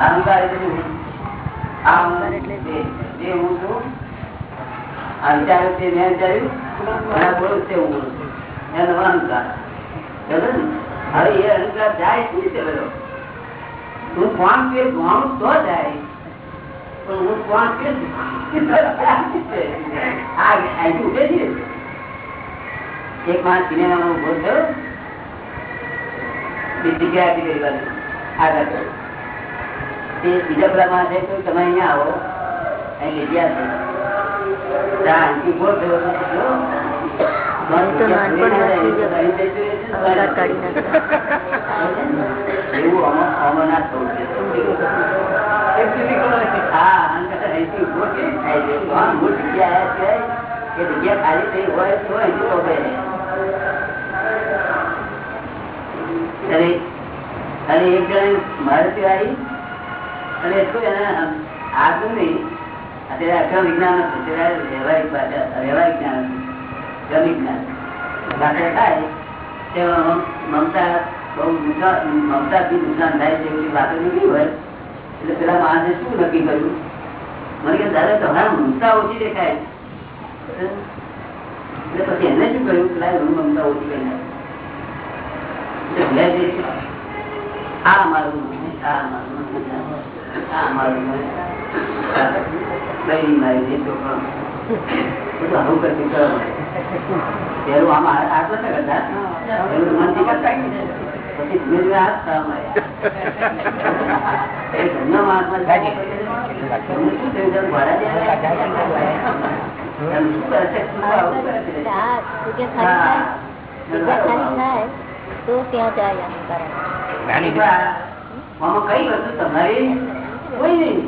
જાય પણ હું કોણ કે અહીંથી ઉઠે છે એક માણસ સિનેમામાં ઊભો થયો બીજી જગ્યાએ. આપી ગઈ બાજુ. તે પેલા છે કહ્યું, તમે અહીંયા આવો. અહીં જગ્યા છે. ત્યાં અહીંથી ઊભો થયો તો જો, મને તો નાનપણથી જ અહીં જઈ જોઈએ છે ને, અહંકાર કાઢી નાખ્યો. એવું અમર- અમરનાથ થવું છે. હા, અહંકાર અહીંથી ઊભો કેમ થાય છે? ભગવાન મૂળ જગ્યા ખાલી થઈ હોય તો ઊભો અને એક જણ મારે આવી અને એટલું એને નહીં. અત્યારે અક્રમ વિજ્ઞાન નથી વ્યવહારિક ભાષા, વ્યવહારિક જ્ઞાન હતું જ્ઞાન ભાષા થાય મમતા, બહુ નુકસાન નુકસાન થાય છે એવી વાતો નીકળી હોય, એટલે પેલા માણસે શું નક્કી કર્યું? મને કે દાદા, તમારા મમતા ઓછી દેખાય. પછી એને શું કર્યું? મમતા ઓછી કરી નાખી. આ મારું આ મારું પેલું આમાં હાથ નતા કરતા પેલું મનથી કરતા પછી ધીમે ધીમે હાથ થવા માંડ્યા. એ ઘરના માણસમાં જાય છે. એમને શું થયું? જેમ ઘોડા જેવા એમ શું કરે છે? શું આવું કરે છે? આ જગ્યા ખાલી થાય જગ્યા ખાલી થાય તો ત્યાં જાય અહંકાર આમાં કઈ વસ્તુ તમારી કોઈ નહીં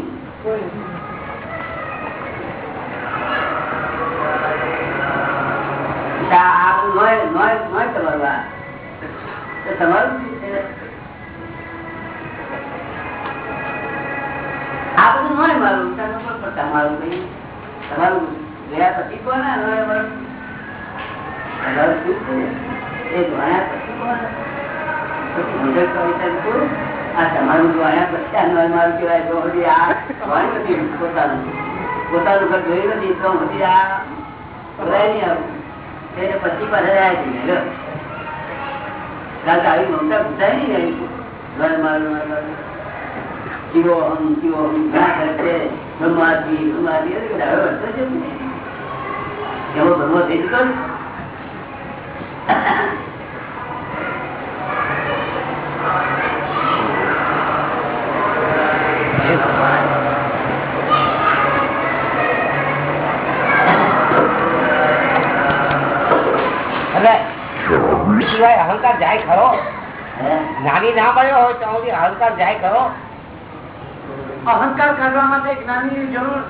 તમારું આ. બધું નોય મારું તમારું કઈ તમારું ગયા પછી નોય મારું તમારું શું એ ભણ્યા પછી કોણ પછી મુજબ કવિતા આ તમારું આ ભણ્યું નથી પોતાનું. ઘર જોયું નથી, તો હજી આ પછી પાસે એવો ભરવો થઈ જ્ઞાની ના મળ્યો હોય તો સુધી અહંકાર જાય કરો અહંકાર કરવા માટે જ્ઞાની જરૂર.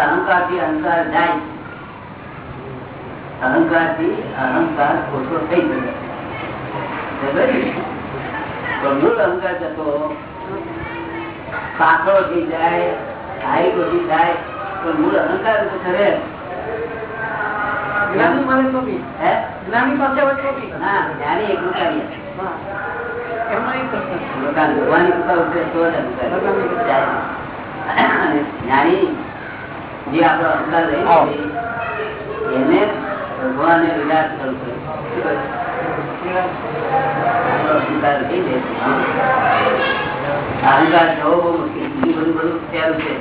અહંકારથી અહંકાર જાય. અહંકારથી અહંકાર ઓછો થઈ મૂળ અહંકાર જતો? પાકડો થઈ જાય હાઈ ઓછી થાય તો મૂળ અહંકાર ઓછો રહે જ્ઞાની જ જાય. આપણો લઈ એને ભગવાને વિલાસ કરવો પડે. શું કરે? આપણો અહંકાર લઈ લે અહંકાર બહુ મુશ્કેલ બધું બધું સહેલું છે.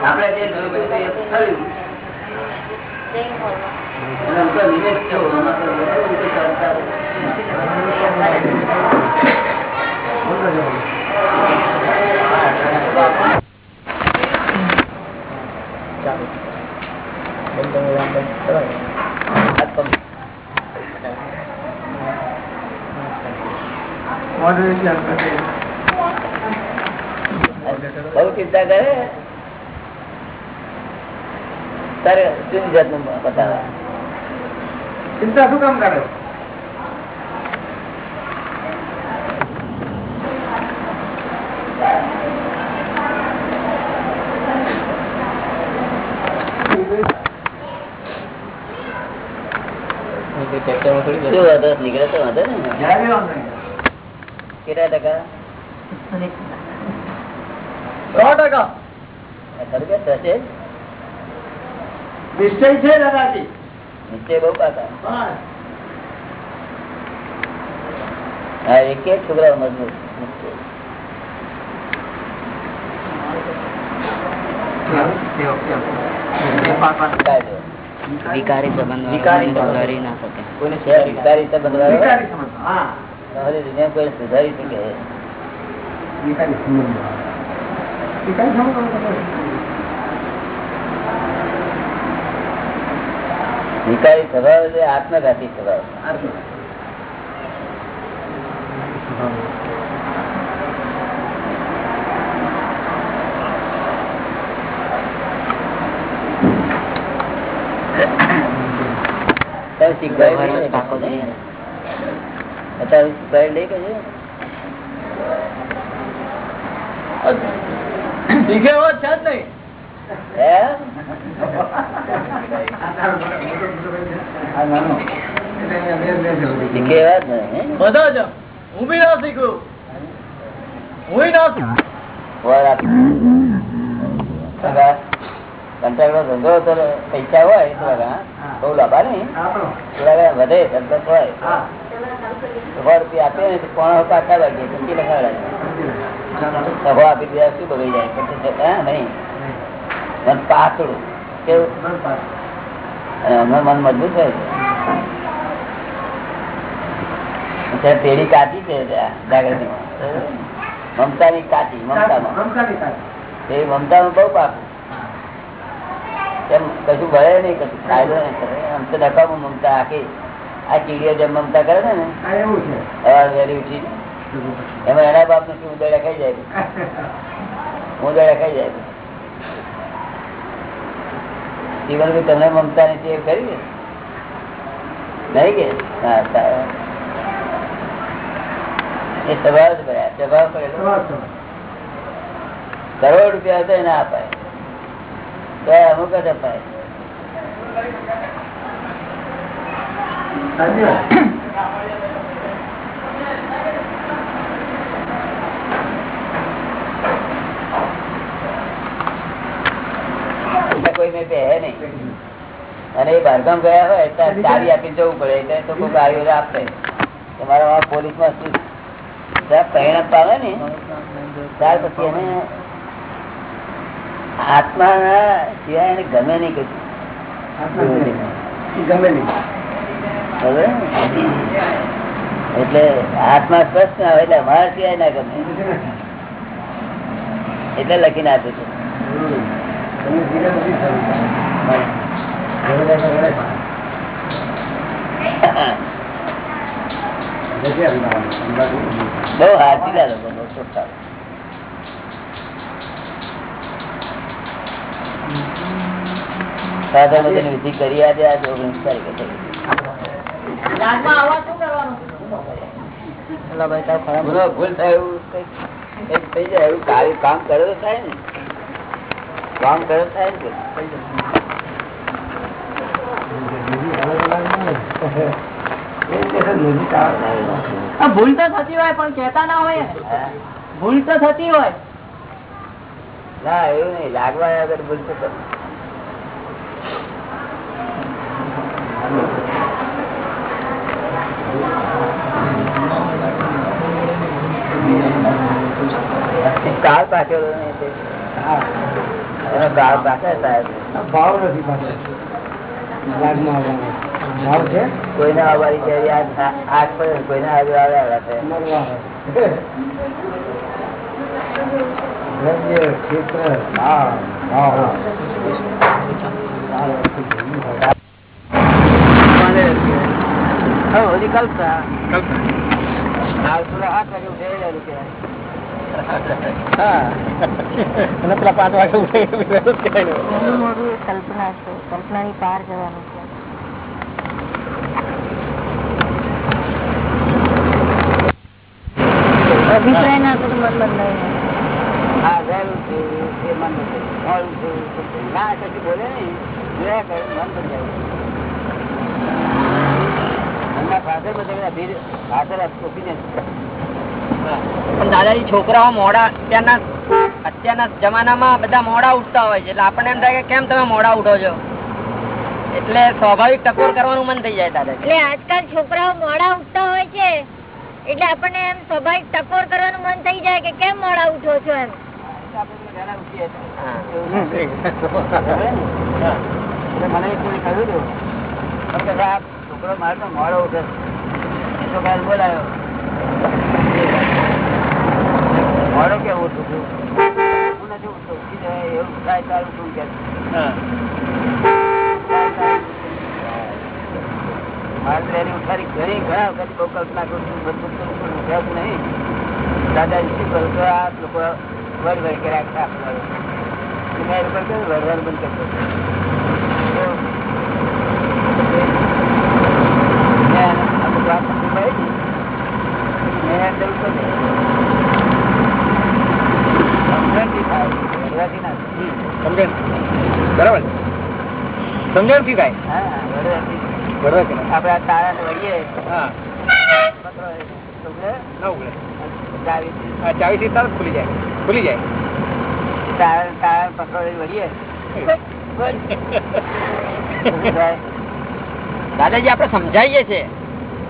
આપણે જે જોયું તે થયું અને ઉપર બહુ ચિંતા કરે? તારે જુદી જાતનું બતાવે? ચિંતા શું કામ કરે? નીકળે તો વાંધો ને કેટલા ટકા. સો ટકા. થશે નિશ્ચય છે દાદાજી? નીચે બહુ પાકા. હા. હા એક એક છોકરા મજબૂત. વિકારી. સંબંધ વિકારી. ના શકે. કોઈને છે વિકારી સંબંધ વાળો? વિકારી સમજ. હા. તમારી દુનિયા કોઈ સુધારી શકે વિકારી સમજ. વિકારી સમજ એટલે વિકારી સ્વભાવ એટલે આત્મઘાતી સ્વભાવ આટલું. શીખું. વાર આપ- સગા ધંધો તો પૈસા હોય તો હા, બહુ લાભા નહીં. વધે ધંધો હોય. સો રૂપિયા આપે ને પોણા પાછા લાગે? પછી લખાડે સભો આપી દીધા શું બગડી જાય? પછી છે, નહીં. મન પાતળું. કેવું? હમણાં મન મજબૂત હોય છે. પેઢી કાચી છે જાગૃતિમાં મમતાની કાચી મમતામાં. એ મમતાનું બહુ પાકું. એમ કશું ભરે નહીં કશું ફાયદો નહીં કરે આમ તો નકામું મમતા આખી. આ ચીડીઓ જેમ મમતા કરે છે ને? એવું છે. સવાર વહેલી ઉઠી એમાં એના બાપનું શું ઉદય ખાઈ જાય? ઉદય રખાઈ જાય. જીવન તમને મમતા ની ટેવ કરી નહીં કે? હા સારું. એ સ્વભાવ જ ભર્યા. સ્વભાવ કરોડ રૂપિયા તો ના અપાય. તો અમુક જ અપાય. કોઈ મેં પહેરે નહીં. અને એ બહારગામ ગયા હોય ત્યારે ચાવી આપીને જવું પડે એટલે તો કોઈ ગાડીઓ આપે. તમારા પોલીસમાં શું? પરિણામ પામે ને ત્યાર પછી એને આત્મા સિવાય એને ગમે નહીં કશું. ગમે નહીં? એટલે હાથમાં સ્પષ્ટ ના હોય એટલે અમારા સિવાય ના ગમે. એટલે લખીને આપે છે. બહુ હાથીલા લોકો બહુ છોટા સાધા બધાની વિધિ કરી આજે આજે ઓગણીસ તારીખે થઈ ભૂલ થાય એવું કંઈક કંઈક થઈ જાય એવું કામ કરે તો થાય ને. કામ કરે થાય ને ભૂલ તો થતી હોય પણ કેતા ના હોય. ભૂલ તો થતી હોય. ના એવું નહીં લાગવા આગળ ભૂલ તો કરે. કાળ પાકેલો. એનો કાળ પાકે ભાવ નથી છે? કોઈને આવવાની કેરી આગ પડે કોઈને આગળ આવે આવે છે. કલ્પના. હાલ આઠ વાગે ઉઠે રૂપિયા અને પેલા પાંચ વાગે ઉઠે એ કલ્પના છે. કલ્પનાની પાર જવાનું છે. અભિપ્રાય ના તો મન બદલાય હા વહેલું એ મન. મોડું. ના કશું બોલે નહીં. જોયા કરે મન બધે અભી- પાછળ opinion. પણ દાદાજી છોકરાઓ મોડા અત્યારના અત્યારના જમાનામાં બધા મોડા ઉઠતા હોય છે. એટલે આપણને એમ થાય કે કેમ તમે મોડા ઉઠો છો? એટલે સ્વાભાવિક ટકોર કરવાનું મન થઈ જાય દાદાજી. એટલે આજકાલ છોકરાઓ મોડા ઉઠતા હોય છે. એટલે આપણને એમ સ્વાભાવિક ટકોર કરવાનું મન થઈ જાય કે કેમ મોડા ઉઠો છો એમ. મને એક કહ્યું હતું, છોકરો મારે તો મોડો ઉઠે છે. બોલાયો. મોડો કેવું છું હું નથી ઉઠી એવું થાય તારું શું કે? મારે ઘણી ઘણા વખત બહુ કલ્પના કરું છું બધું પણ ઉઠાતું નહીં. દાદાજી શું કરું તો આ લોકો વડ વડ કર્યા. તો મેં લોકો કહ્યું વડવાનું બંધ કરતો મેં અંદર ઉપર સમજણથી થાય ના સમજણ? બરાબર? સમજણથી થાય આપડે તારા ના? વળીએ. હા. પકડો એ છોકરે ના ઉગડે ચાવીથી આ ચાવી થી તરત ખુલી જાય. ખુલી જાય. તારા તારા પકડો વળીએ. દાદાજી આપડે સમજાવીએ છીએ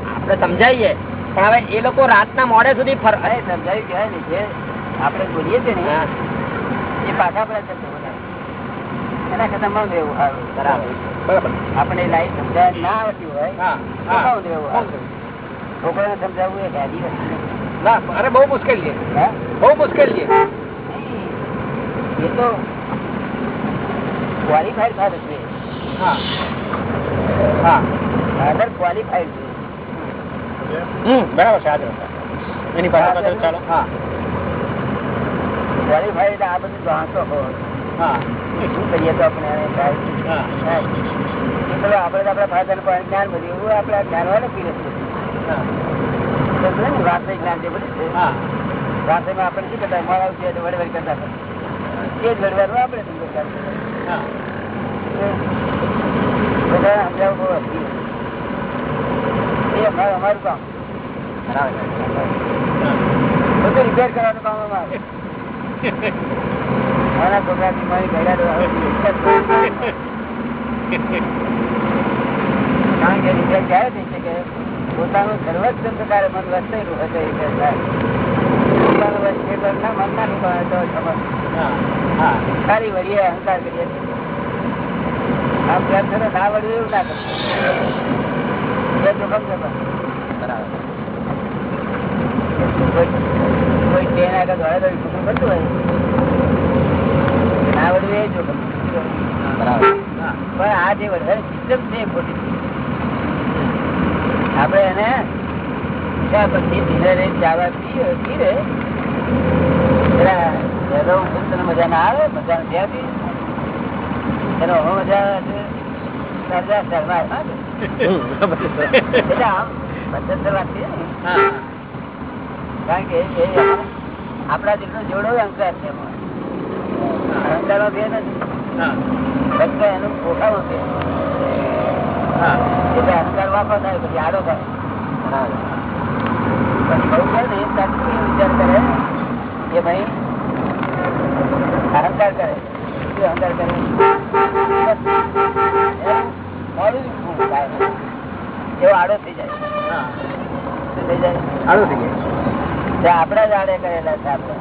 આપડે સમજાવીએ પણ હવે એ લોકો રાતના મોડે સુધી ફરવા સમજાવી કહેવાય ને જે આપણે બોલીએ છીએ ને એ પાછા આપણે શબ્દો એના કરતા મૌન રહેવું સારું બરાબર બરાબર. આપણે લાઈન સમજાય ના આવડતી હોય હા હા. મૌન રહેવું છોકરાને સમજાવવું એ હેડી ના અરે બહુ મુશ્કેલ છે. બહુ મુશ્કેલ છે. એ તો ક્વોલિફાઈડ થાય છે. હા. હા. ફાધર ક્વોલિફાઈડ છે. હમ બરાબર છે એની પાસે પાછળ ચાલો. હા. ક્વોલિફાઈડ આ બધું જાણતો હોય હા. શું કરીએ તો આપણે? હા. આપણે આપણા ફાધર પણ જ્ઞાન બધું એવું આપણા જ્ઞાન વાળા પીરે છે હા. જ્ઞાન જે બધું? છે હા. વાસ્તવમાં આપણે શું કરતા મોડા છે તો વડવડ કરતા એ જ વડવાનું આપણે સમજો કરતા. હા. બધાને સમજાવવું બહુ. એ અમારું કામ. બધું રિપેર કરવાનું કામ અમારું. મારી ઘડા તો હવે રિપેર કરવાનું. કારણ કે રિપેર ક્યારે થઈ શકે પોતાનું સર્વસ્વ પ્રકારે મન વસ્તેલું હશે પોતાનું વસ્તે ના મન ના ઠેકાણે તો ખબર હા હા વળીએ અહંકાર કરીએ આ પ્રેમ ના એવું ના કરવું. એ જોખમ છે પણ. કોઈ કોઈ આગળ દોડે દોડી કુટુંબ કરતું હોય. ના વળવું એ જોખમ પણ આ જે વડવાની સિસ્ટમ છે ખોટી. આપણે એને પછી ધીરે રે ચાવા પીએ પીરે મજા ના આવે મજા ત્યાં આવતી એનો હવે મજા આવે કે? એટલે આમ પદ્ધતસર વાત છે કારણ કે એ આપણા જેટલો જોડો અહંકાર છે અહંકાર અહંકારમાં ભેદ નથી. એનું પોતાનું છે. એટલે અહંકાર વાપર થાય પછી આડો થાય. બહુ છે ને વિચાર કરે કે ભાઈ અહંકાર કરે. શું અહંકાર કરે? મારું મોડું જ એવો આડો થઈ જાય. હા. થઈ જાય? આડો થઈ જાય. તે જ આડે કરેલા છે આપણે.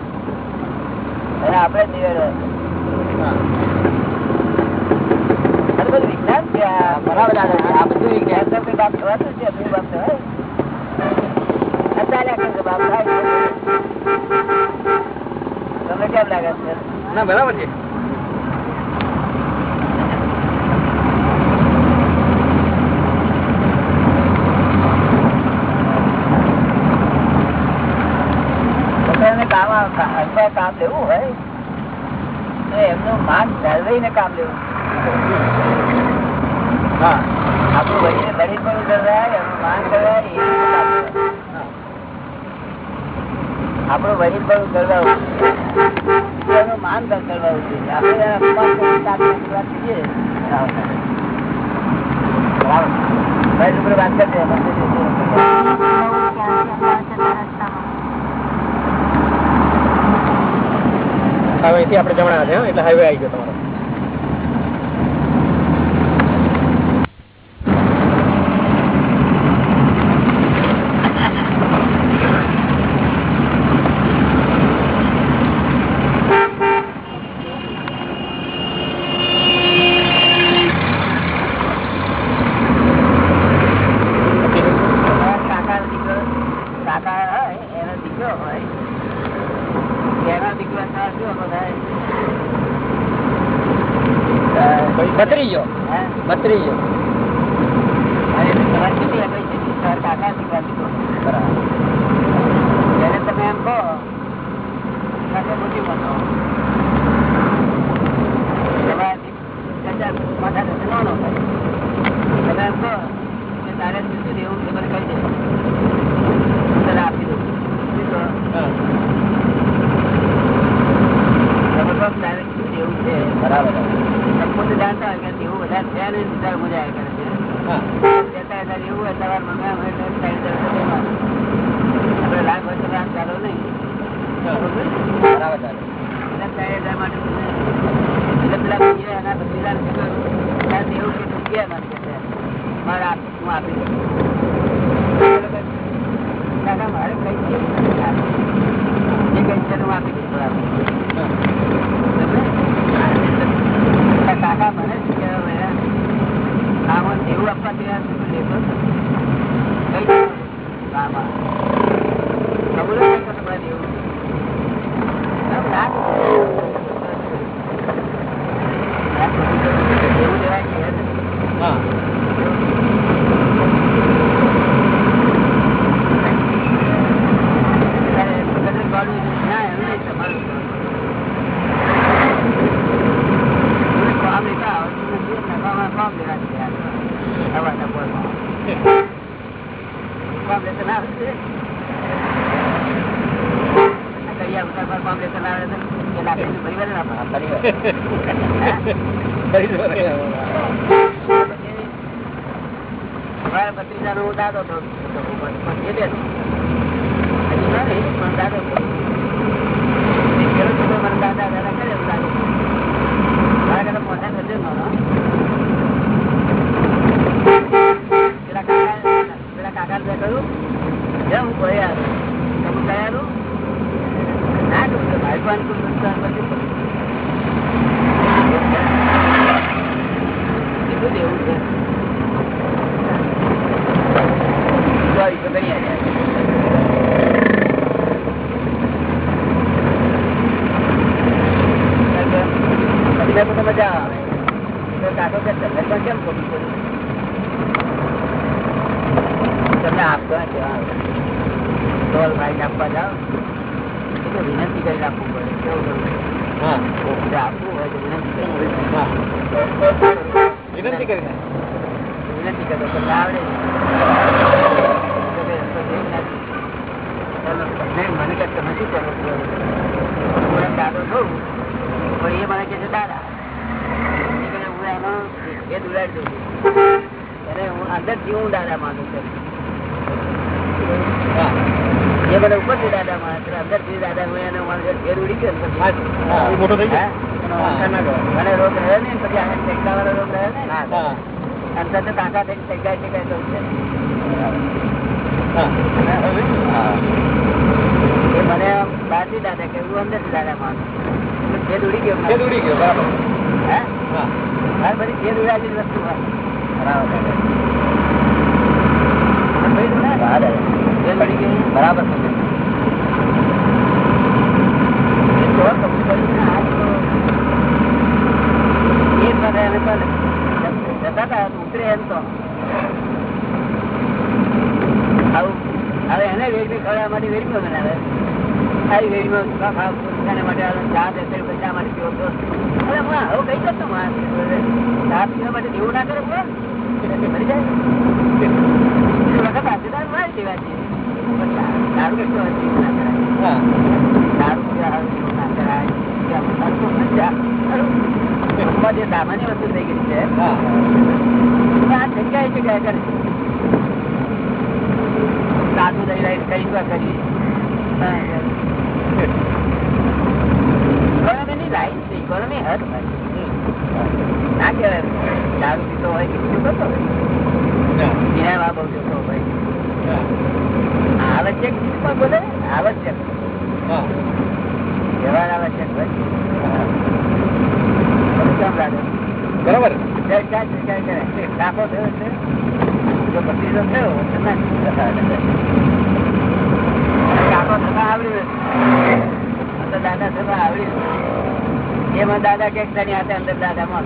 અને આપણે જ બધું વિજ્ઞાન છે બરાબર દાદા આ બધું વિજ્ઞાન તો કોઈ બાપ થવાતું જ છે બાપ થવાય બાપ થાય? છે. તમને કેમ લાગે છે? ના બરાબર છે. બીજા કામ લેવું હોય તો એમનું માન જળવાઈને કામ લેવું આપણું વહીને દરેક પણ જળવાય એમનું માન જળવાય આપણું વહીર પણ જળવાવું માન જળવાવું જોઈએ આપણે અપમાન કરીએ હાઈવેથી આપણે જમણા હાથે એટલે હાઈવે આવી ગયો તમારો. મારા હું આપી દઉં દાદા મારે કઈ જે કઈ છે હું આપી દઈશ કાકા મને શું કહેવાય આમાં એવું આપવા તૈયાર છું લેતો કઈ આમાં ખબર એવું એ મને ઉપરથી દાદા અંદરથી દાદા ઉડી ગયો બહારથી દાદા કે અંદરથી દાદા માં ઉડી ગયો ફેર ઉડી ગયો બરાબર. હા? બધી ફેર ઉડાવી વસ્તુ હોય. બરાબર. બરાબર હવે એને વેડમી ખવડાવવા માટે વેડમીઓ બનાવે આવી માટે ચા દેશે માટે પીવો તો હવે હમણાં હવે ચા પીવા માટે જેવું ના કરે મરી જાય સાચી વાત દારૂ દારૂ જે સામાન્ય વસ્તુ થઈ ગઈ છે ના કહેવાય. દારૂ પીતો હોય કે બીજું કરતો હોય. બહુ જતો હોય. આવશ્યક ચીજ પણ બોલે આવશ્યક. વ્યવહાર આવશ્યક હોય. બરાબર. થયો છે? જો ભત્રીજો થયો ટાકો થતા આવડ્યું અંદર દાદા થતા આવડ્યું એમાં દાદા ક્યાંક તારી હાથે અંદર દાદા માં.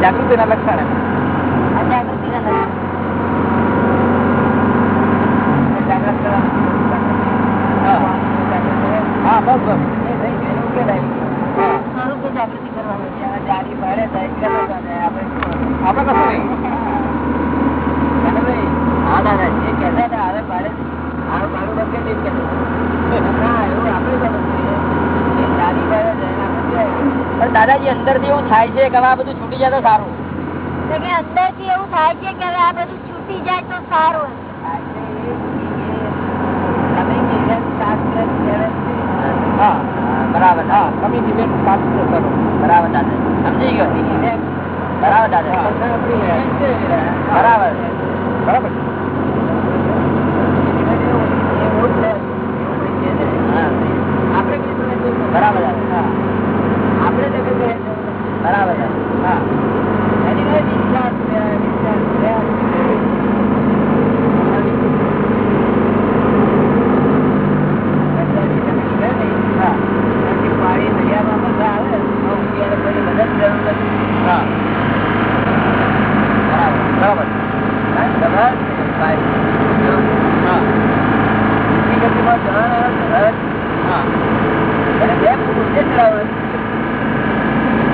જાગૃતિ ના લક્ષણ થાય છે કે આ બધું છૂટી જાય તો સારું. અંદરથી એવું થાય કે આ બધું છૂટી જાય તો સારું. બરાબર. હા કમી ડિબેટ સાત કરો. બરાબર દાદા સમજી ગયો? બરાબર. દાદા બરાબર. બરાબર.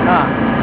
હા.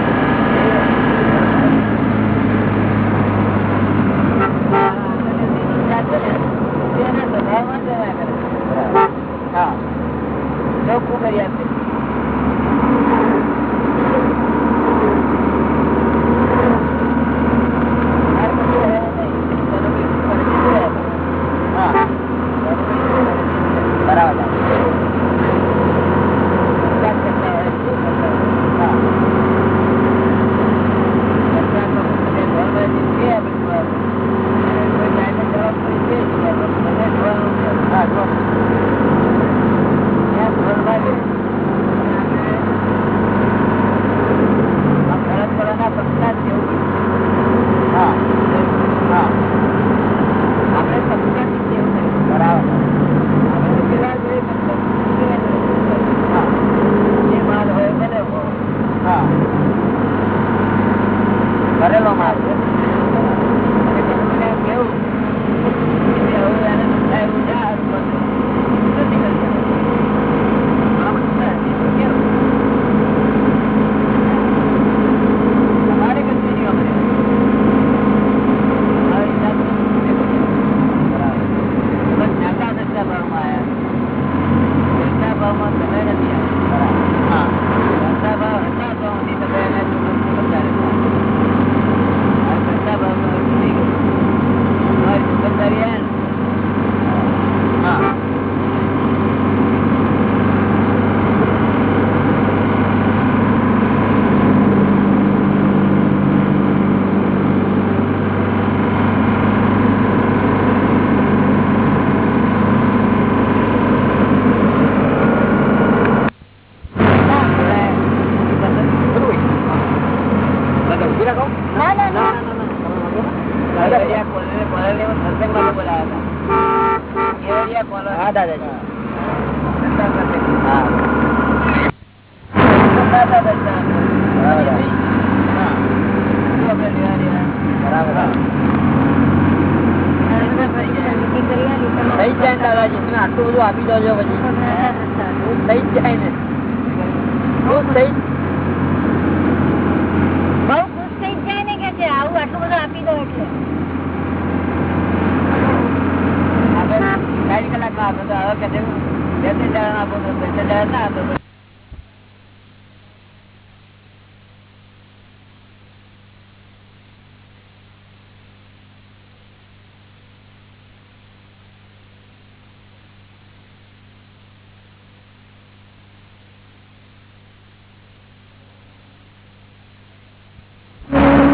બે ત્રણ દાડા આપો તો બે ત્રણ દાડા ના આપો તો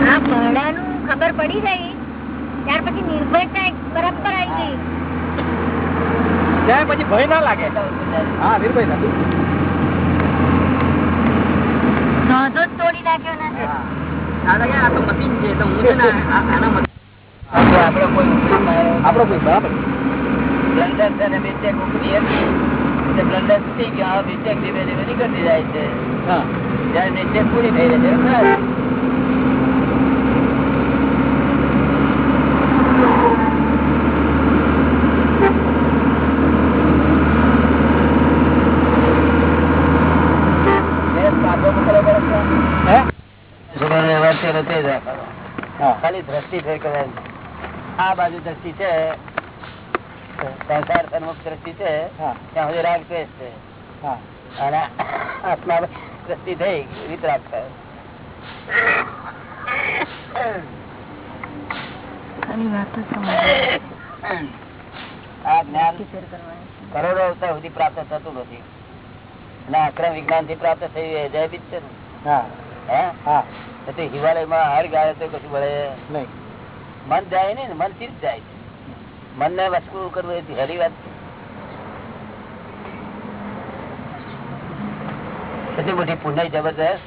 આ ભાડાનું ખબર પડી ગઈ ત્યાર પછી નિર્ભયતા એક બરાબર આવી ગઈ ત્યાં પછી ભય ના લાગે હા વીરભાઈ સાહેબ ધોધો જ તોડી નાખ્યો ને દાદા કે આ તો મશીન છે તો હું છે ને આ- આના મશીન આપણે કોઈ ઉપયોગ ના આપણો કોઈ બરાબર બ્લન્ડર છે ને મિસ્ટેક ઉપરી હતી એટલે બ્લન્ડર તૂટી ગયો હવે ધીમે ધીમે નીકળતી જાય છે. જયારે મિસ્ટેક પૂરી થઈ રહે છે. બસ. બે કાગળો મોકલવા પડે છે. હે? છોકરાનો વ્યવહાર છે ને તે જ રાખવાનો. હા. ખાલી દ્રષ્ટિ ફેર કરે આ બાજુ દ્રષ્ટિ છે સંસાર સન્મુખ દ્રષ્ટિ છે હા. ત્યાં સુધી રાગ દ્વેષ છે. અને આત્મા દ્રષ્ટિ થઈ વિતરાગ થાય. કરોડો અવતાર સુધી પ્રાપ્ત થતું નથી. અને આક્રમ વિજ્ઞાનથી પ્રાપ્ત થયું એ જયબીજ છે ને હા. હે? હા. તો હિમાલયમાં હાર ગાય તો કશું મળે નહીં. મન જાય ને મન ચીજ જ જાય. મન ને વસ્તુ કરવું એ હેરી વાત છે. કેટલી મોટી પુણ્ય જબરદસ્ત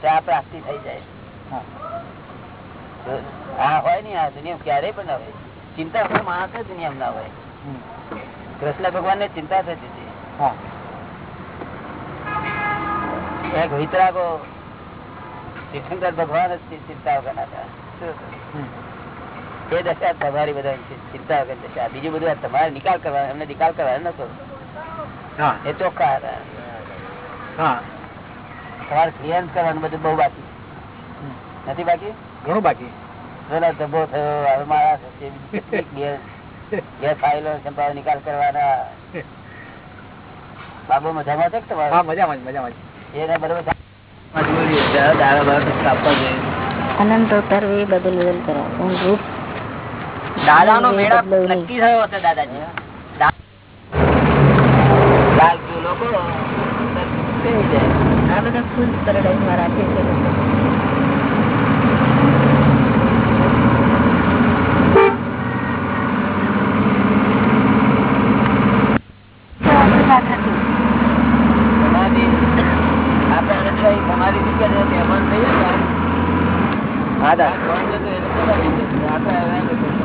ત્યાં પ્રાપ્તિ થઈ જાય. હા. આ હોય ને આ દુનિયા ક્યારેય પણ ના હોય. ચિંતા હોય માણસ દુનિયામાં ના હોય. કૃષ્ણ ભગવાન ને ચિંતા થતી હતી. એક વિતરાગો તીર્થંકર ભગવાન જ ચિંતા વગર ના હતા? એ દશા તમારી બધા ચિંતા વગર દશા. બીજું બધું તમારે નિકાલ કરવાનો એમને નિકાલ કરવાનો નતો એ ચોખ્ખા હતા. તમારે ક્લિયરન્સ કરવાનું બધું બહુ બાકી. નથી બાકી? ઘણું બાકી. પેલા ધબ્બો થયો હવે મારા બે ફાઇલો સંભાળ નિકાલ કરવાના. બાબુ મજામાં છે તમારે? મજામાં મજામાં એને બરોબર અનંત અવતાર બદલ બદલ કરો. હું રૂપ દાદા નો મેળા નક્કી થયો હતો દાદાજી. લાલ લોકો? આ બધા ફૂલ પેરેડાઈઝમાં રાખે છે લોકો. સમાધિ આપણે આનંદભાઈ સમાધિ થી કે મહેમાન થઈ જાય હા આ કોણ જતો એ લોકો સમાધિ જશે. આપણે હવે નહીં જતો.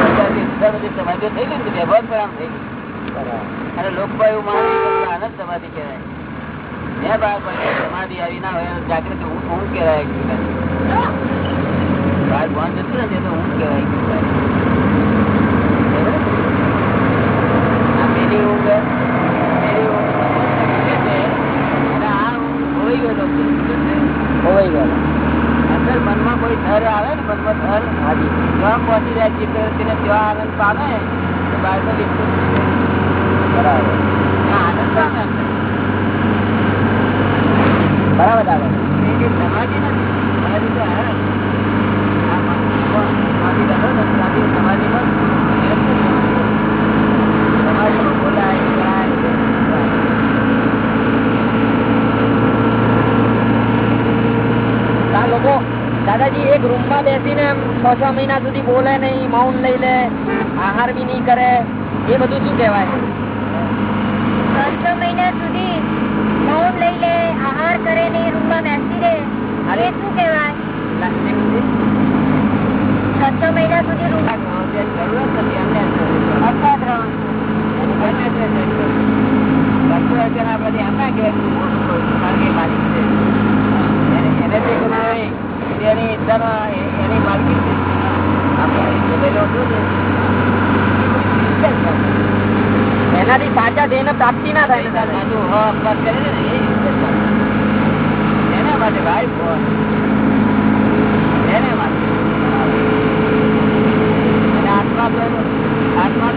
અત્યારથી એટલા બધી સમાધિઓ થઈ ગઈ ને વ્યવહાર પણ આમ થઈ ગઈ અને લોકો એવું માને કે આનંદ સમાધિ કહેવાય મેં બહાર પડે સમાધિ આવી ના હોય જાગૃતિ પ્રકારની. બહાર ભાન જતું તે પ્રકારની. આ પેલી ઊંઘ પેલી ઊંઘ અને આ ઊંઘ ગયેલો? ખોવાઈ ગયો અંદર મનમાં કોઈ થર આવે ને મનમાં થર હાજી જ્યાં પહોંચી જાય ચિત્તવૃત્તિને ત્યાં આનંદ પામે તો બહાર ને છ છ મહિના સુધી બોલે નહીં મૌન લઈ લે આહાર બી નહીં કરે એ બધું શું કહેવાય? છ છ મહિના સુધી મૌન લઈ લે આહાર એની ઈચ્છાના એની માલકી એનાથી સાચા ધ્યેય ને પ્રાપ્તિ ના થાય. એના માટે ભાઈ આત્મા તો આત્મા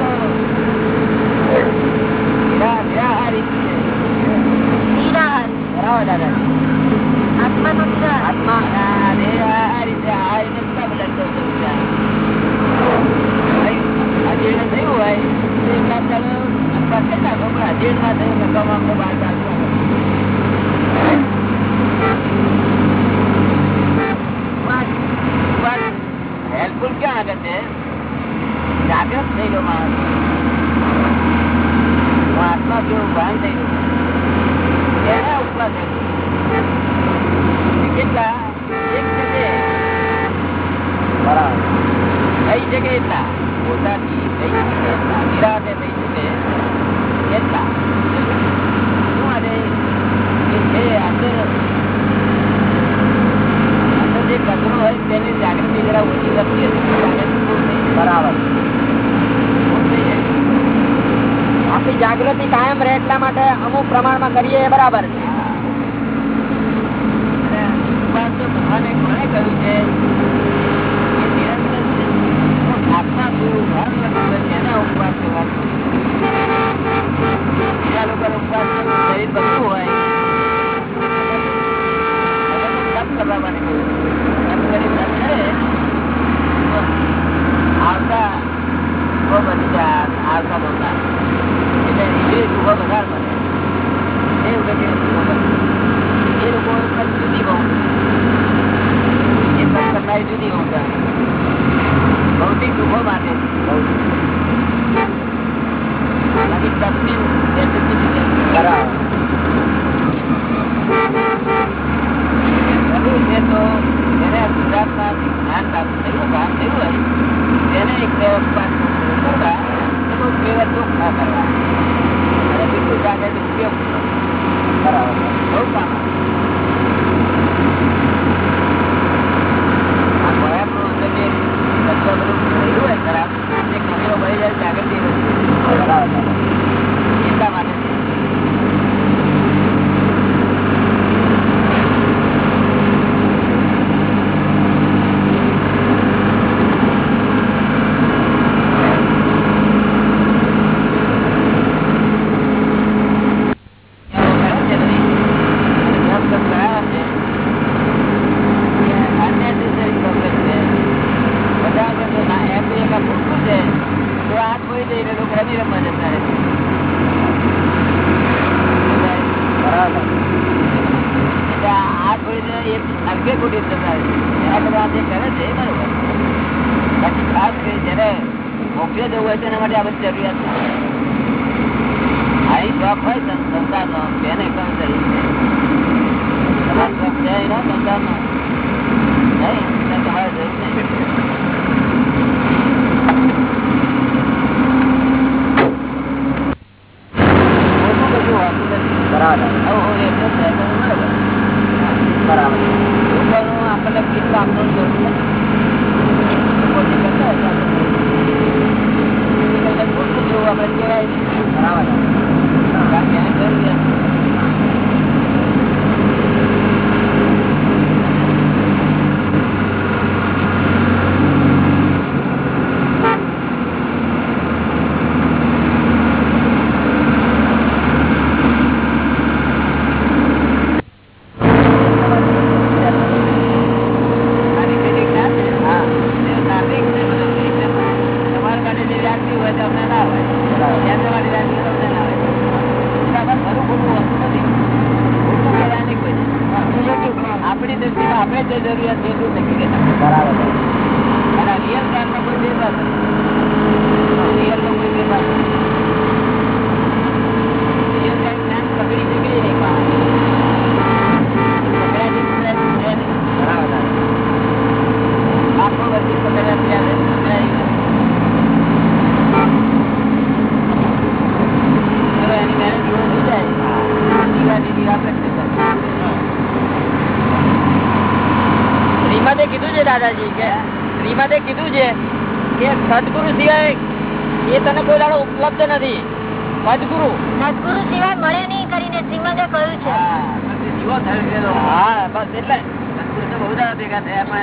આત્મા તો આત્મા છે કે એટલા પોતાથી થઈ નિરાતે થઈ શકે એટલા શું આજે એ અંદર અંદર જે કચરો હોય તેની જાગૃતિ જરા ઓછી લગતી હતી બરાબર આપણી જાગૃતિ કાયમ રહે એટલા માટે અમુક પ્રમાણમાં કરીએ એ બરાબર છે બરાબર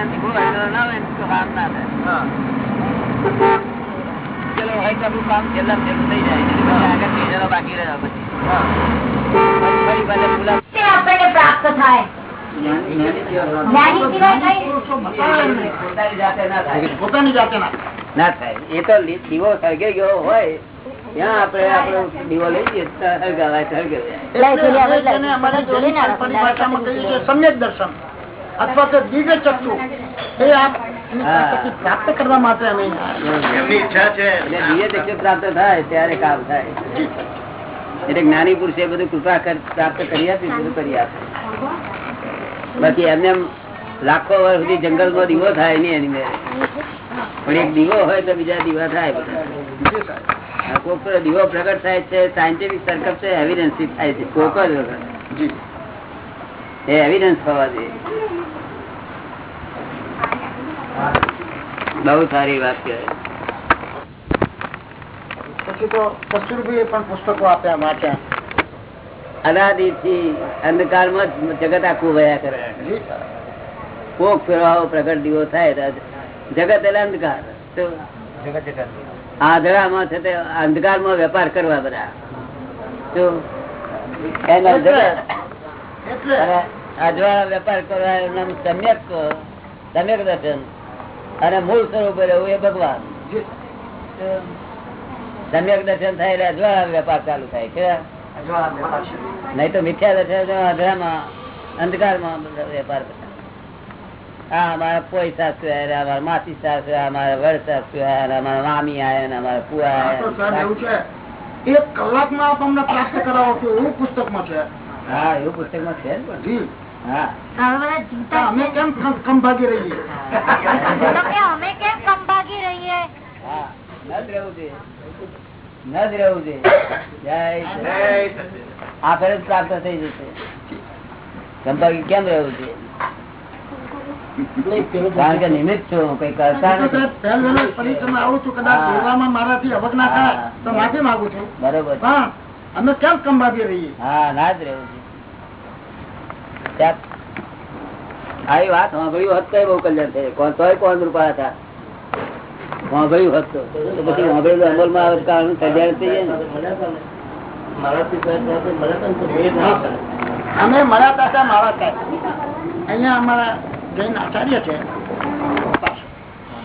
ભેગા થયા પણ એનાથી કોઈ વાયદો ના હોય ને તો કામ ના થાય ચલો હોય તો આપણું કામ છેલ્લા છેલ્લું થઈ જાય એટલે પછી આગળ ચીજેલો બાકી રહ્યો પછી ફરી- ફરી પાછા ફૂલા તે આપણને પ્રાપ્ત થાય જ્ઞાની સિવાય કઈ પોતાની જાતે ના થાય પોતાની જાતે ના ના થાય એ તો લી- દીવો સળગે ગયો હોય ત્યાં આપણે આપણો દીવો લઈ જઈએ તો સળગાવાય સળગાવાય લઈ જોઈ આવે, લઈ. એને અમારી જોડી ના રાખો. પરિભાષામાં કહીએ છીએ સમ્યક દર્શન અથવા તો દિવ્ય ચક્ષુ. એ આપ પ્રાપ્ત કરવા માટે અમે એમની ઈચ્છા છે. દિવ્ય ચક્ષુ પ્રાપ્ત થાય ત્યારે કામ થાય. એટલે જ્ઞાની પુરુષે બધું કૃપા પ્રાપ્ત કરી આપી બધું કરી આપે. બાકી એમને એમ લાખો વર્ષ સુધી જંગલમાં દીવો થાય નહીં એની મેરે પણ એક દીવો હોય તો બીજા દીવા થાય બધા. કોક દીવો પ્રગટ થાય છે સાયન્ટિફિક સર્કલ છે એવિડન્સ થાય છે. કોક જ વગર જી. એ એવિડન્સ હોવા જોઈએ બહુ સારી વાત કહેવાય. પછી તો કસ્તુરભાઈએ પણ પુસ્તકો આપ્યા વાંચ્યા. અનાદિ અંધકારમાં જગત આખું વયા કરે. કોક ફેરવાઓ પ્રગટ દીવો થાય જગત એટલે અંધકાર. તો આંધળામાં છે તે અંધકારમાં વેપાર કરવા બધા. તો એનો અજવાળા વેપાર કરવા એનું નામ સમ્યક સમ્યક દર્શન. અને મૂળ સ્વરૂપ રહેવું એ ભગવાન. સમ્યક દર્શન થાય એટલે અજવાળા વેપાર ચાલુ થાય છે. નહીં તો મિથ્યા દર્શન અધરામાં અંધકારમાં વેપાર હા અમારા પોઈ સાસુ આવ્યા અમારા માસી સાસુ અમારા વડ સાસુ આવ્યા, અમારા મામી આવ્યા અમારા એવું આવ્યા એક કલાકમાં આપ પ્રાપ્ત કરાવો છો એવું પુસ્તકમાં છે. હા એવું છે ને અમે કેમ રહીએ? અમે કેમ રહીએ? ન જ રહેવું સચિદાનંદ. આ ફેર પ્રાપ્ત થઈ જશે. સંભાગી કેમ રહેવું છે? કારણ કે નિમિત્ત છું કઈ કરતા આવું છું કદાચ. મારાથી અવજ્ઞા થાય તો માફી માંગુ છું. બરોબર છે. અમે કેમ કંભાગી રહીએ? હા ના જ રહેવું છે. આવી વાત સાંભળ્યું હોત તો બહુ કલ્યાણ થાય કોણ તોય કોણ રૂપા હતા સાંભળ્યું હોત તો. તો પછી સાંભળેલું અમલમાં આવે કારણ કલ્યાણ થઈ જાય ને? અમે મળ્યા હતા મારા સાહેબ અહીંયા અમારા જૈન આચાર્ય છે.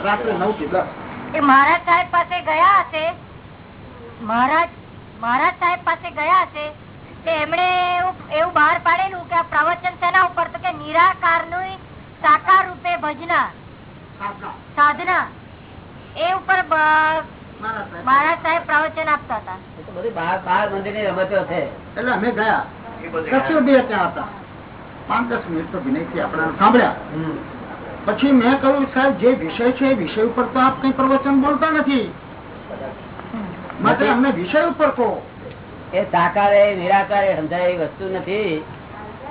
રાત્રે નવથી દસ. એ મહારાજ સાહેબ પાસે ગયા હશે. મહારાજ મહારાજ સાહેબ પાસે ગયા છે તે એમણે એવું બહાર પાડેલું કે આ પ્રવચન તેના ઉપર? તો કે નિરાકારનું સાકાર રૂપે ભજના. સાધના. એ ઉપર મહારાજ સાહેબ. પ્રવચન આપતા હતા. બધી બહાર બહાર મંદિરની રમતો છે. એટલે અમે ગયા. કશું બે ત્યાં હતા પાંચ દસ મિનિટ તો વિનયથી આપણે સાંભળ્યા. પછી મેં કહ્યું સાહેબ જે વિષય છે એ વિષય ઉપર તો આપ કઈ પ્રવચન બોલતા નથી. માટે અમને વિષય ઉપર કહો. એ સાકાર એ સમજાય એવી વસ્તુ નથી.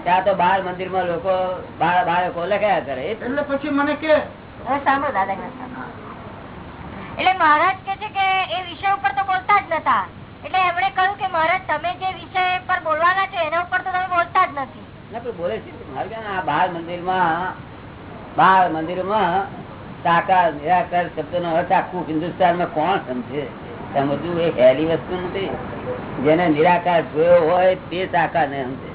ત્યાં તો બાર મંદિરમાં લોકો બાર બાળકો લખ્યા કરે. એટલે પછી મને કે સાંભળો દાદા એટલે મહારાજ કે છે કે એ વિષય ઉપર તો બોલતા જ નતા. એટલે એમણે કહ્યું કે મહારાજ તમે જે વિષય પર બોલવાના છો એના ઉપર તો તમે બોલતા જ નથી. બોલે છે. બાર મંદિરમાં બાર મંદિરમાં બાર સાકાર નિરાકાર શબ્દ નો અર્થ આખું હિન્દુસ્તાનમાં કોણ સમજે? સમજવું એ હેલી વસ્તુ નથી? જેને નિરાકાર જોયો હોય તે સાકાર ને સમજે.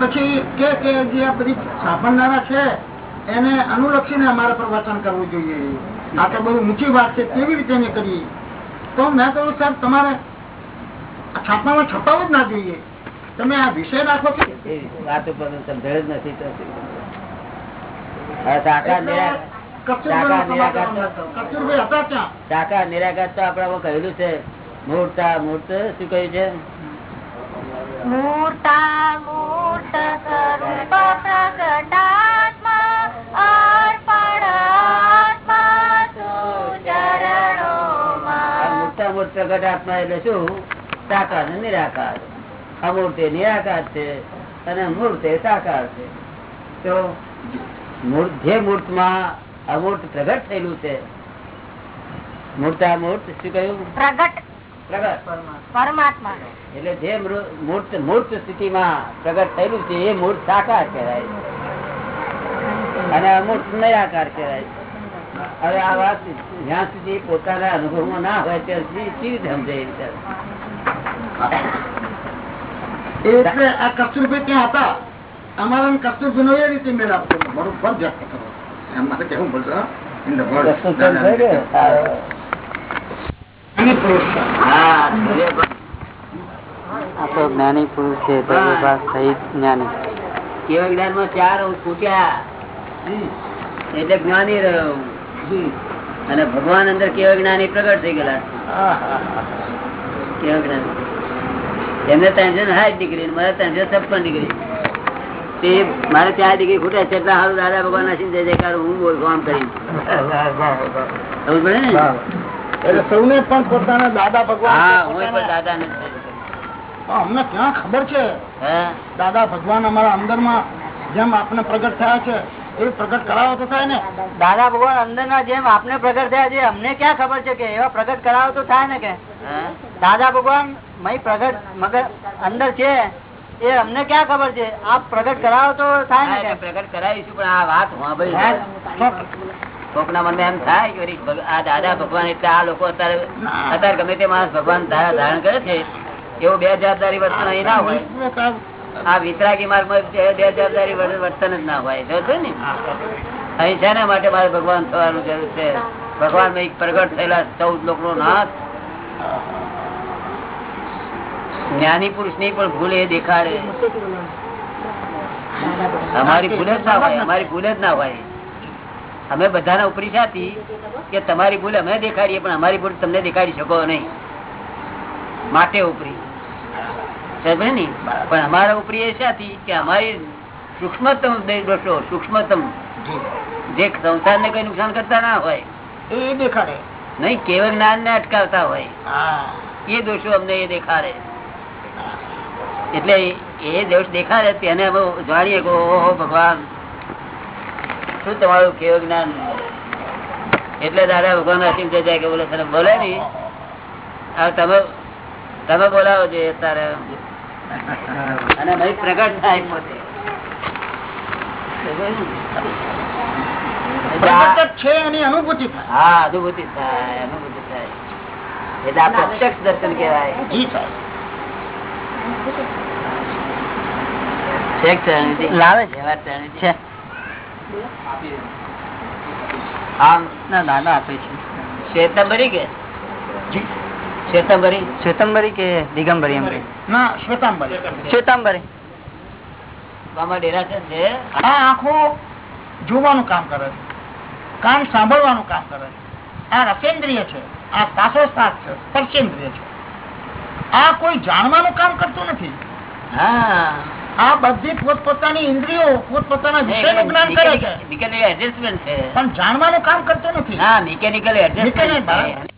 પછી કે કે જે આ બધી સાંભળનારા છે એને અનુલક્ષીને અમારે પ્રવચન કરવું જોઈએ. આ તો બહુ ઊંચી વાત છે કેવી રીતે કરીએ? તો મેં કહ્યું સાહેબ તમારે છાપામાં છપાવવું જ ના જોઈએ. તમે આ વિષય રાખો છો એ વાત ઉપર જ નથી સાકાર નિરાકાર તો. આપણામાં કહેલું છે. મૂર્તા મૂર્ત શું કહ્યું છે? મૂર્તા મૂર્ત સ્વરૂપ પ્રગટાત્મા અર્પણાત્મા આ સુચરણોમાં. મૂર્તા મૂર્ત પ્રગટ આત્મા એટલે શું? સાકાર ને નિરાકાર. અમૂર્તે નિરાકાર છે અને મૂર્તે સાકાર છે. તો મૂર્ત જે મૂર્તમાં અમૂર્ત પ્રગટ થયેલું છે. મૂર્ત અમૂર્ત શું કહ્યું? પ્રગટ. પ્રગટ. પરમાત્મા. એટલે જે મૂર્ત મૂર્ત સ્થિતિમાં પ્રગટ થયેલું છે એ મૂર્ત સાકાર કહેવાય અને અમૂર્ત નિરાકાર કહેવાય હવે આ વાત જ્યાં સુધી પોતાના અનુભવમાં ના હોય ત્યાં સુધી કેવી રીતે સમજાય એટલે આ કસ્તુરભાઈ ત્યાં હતા. અમારા કસ્તુરભાઈ નો એ રીતે મેળ આપતો બરોબર વ્યક્ત કરો મારે કેવું જ્ઞાની પુરુષ છે જ્ઞાની. કેવા જ્ઞાનમાં ચાર ફૂટ્યા એટલે જ્ઞાની રહ્યો અને ભગવાન અંદર કેવા જ્ઞાની પ્રગટ થઈ ગયેલા કેવા જ્ઞાની? એમને ત્રણસો ને સાઠ ડિગ્રી મારે ત્રણસો છપ્પન ડિગ્રી તે મારે ત્યાં દીકરી ખૂટે છે એટલે દાદા ભગવાન ના સિંધે જયકાર હું બોલ કામ કરી સમજ ને? એટલે સૌને પણ પોતાના દાદા ભગવાન હા હું પણ દાદા ને અમને ક્યાં ખબર છે? દાદા ભગવાન અમારા અંદરમાં જેમ આપણે પ્રગટ થયા છે એ પ્રગટ કરાવો તો થાય ને? દાદા ભગવાન અંદર ના જેમ આપને પ્રગટ થયા છે અમને ક્યાં ખબર છે કે એવા પ્રગટ કરાવો તો થાય ને કે? દાદા ભગવાન મય પ્રગટ મગર અંદર છે એ અમને ક્યાં ખબર છે? આપ પ્રગટ કરાવો તો થાય ને પ્રગટ કરાવીશું પણ આ વાત હા, ચોક્કસ. મનમાં એમ થાય કે આ દાદા ભગવાન એટલે આ લોકો અત્યારે અત્યારે ગમે તે માણસ ભગવાન ધારણ કરે છે એવું બે જવાબદારી વર્તન અહીં ના હોય. આ વિતરાગી માર્ગમાં બે જવાબદારી વર્તન જ ના હોય. જો છે ને? અહીં છે ને માટે મારે ભગવાન થવાનું જરૂર છે? ભગવાન પ્રગટ થયેલા ચૌદ લોક નો નાથ જ્ઞાની પુરુષની પણ ભૂલ એ દેખાડે. અમારી ભૂલ જ ના હોય અમારી ભૂલ જ ના હોય. અમે બધાના ઉપરી સાથી કે તમારી ભૂલ અમે દેખાડીએ પણ અમારી ભૂલ તમને દેખાડી શકો નહીં. માટે ઉપરી. ને પણ અમારા ઉપરી એ સાથી કે અમારી સૂક્ષ્મતમ દોષો સૂક્ષ્મતમ. જે સંસારને કઈ નુકસાન કરતા ના હોય. એ દેખાડે. નહીં કેવળ જ્ઞાન ને અટકાવતા હોય. હા. એ દોષો અમને એ દેખાડે. એટલે એ જેવું દેખાડે તેને જાણીએ કે ઓહો ભગવાન. શું તમારું કેવું જ્ઞાન? એટલે દાદા ભગવાન અસીમ થઈ જાય કે બોલે તને બોલે નહીં. તમે તમે બોલાવો છો તારે. અને ભાઈ પ્રગટ થાય પોતે. અનુભૂતિ થાય. હા અનુભૂતિ થાય અનુભૂતિ થાય. એટલે આ પ્રત્યક્ષ દર્શન કહેવાય જી સાહેબ છે કે ચરણવિધિ? લાવે છે. વ્યવહાર ચરણવિધિ? છે. આમ ના દાદા આપે છે. શ્વેતંબરી કે? શ્વેતંબરી? શ્વેતંબરી કે દિગંબરી એમ ના શ્વેતાંબરી. આંખો જોવાનું કામ કરે છે. કાન સાંભળવાનું કામ કરે છે. આ રસેન્દ્રિય છે. આ શ્વાસોશ્વાસ છે. સ્પર્શેન્દ્રિય છે. આ કોઈ જાણવાનું કામ કરતું નથી. હા. આ બધી પોતપોતાની ઇન્દ્રિયો પોતપોતાના વિષયનું જ્ઞાન કરે છે. મિકેનિકલ એડજસ્ટમેન્ટ છે. પણ જાણવાનું કામ કરતું નથી. હા મિકેનિકલ એડજસ્ટમેન્ટ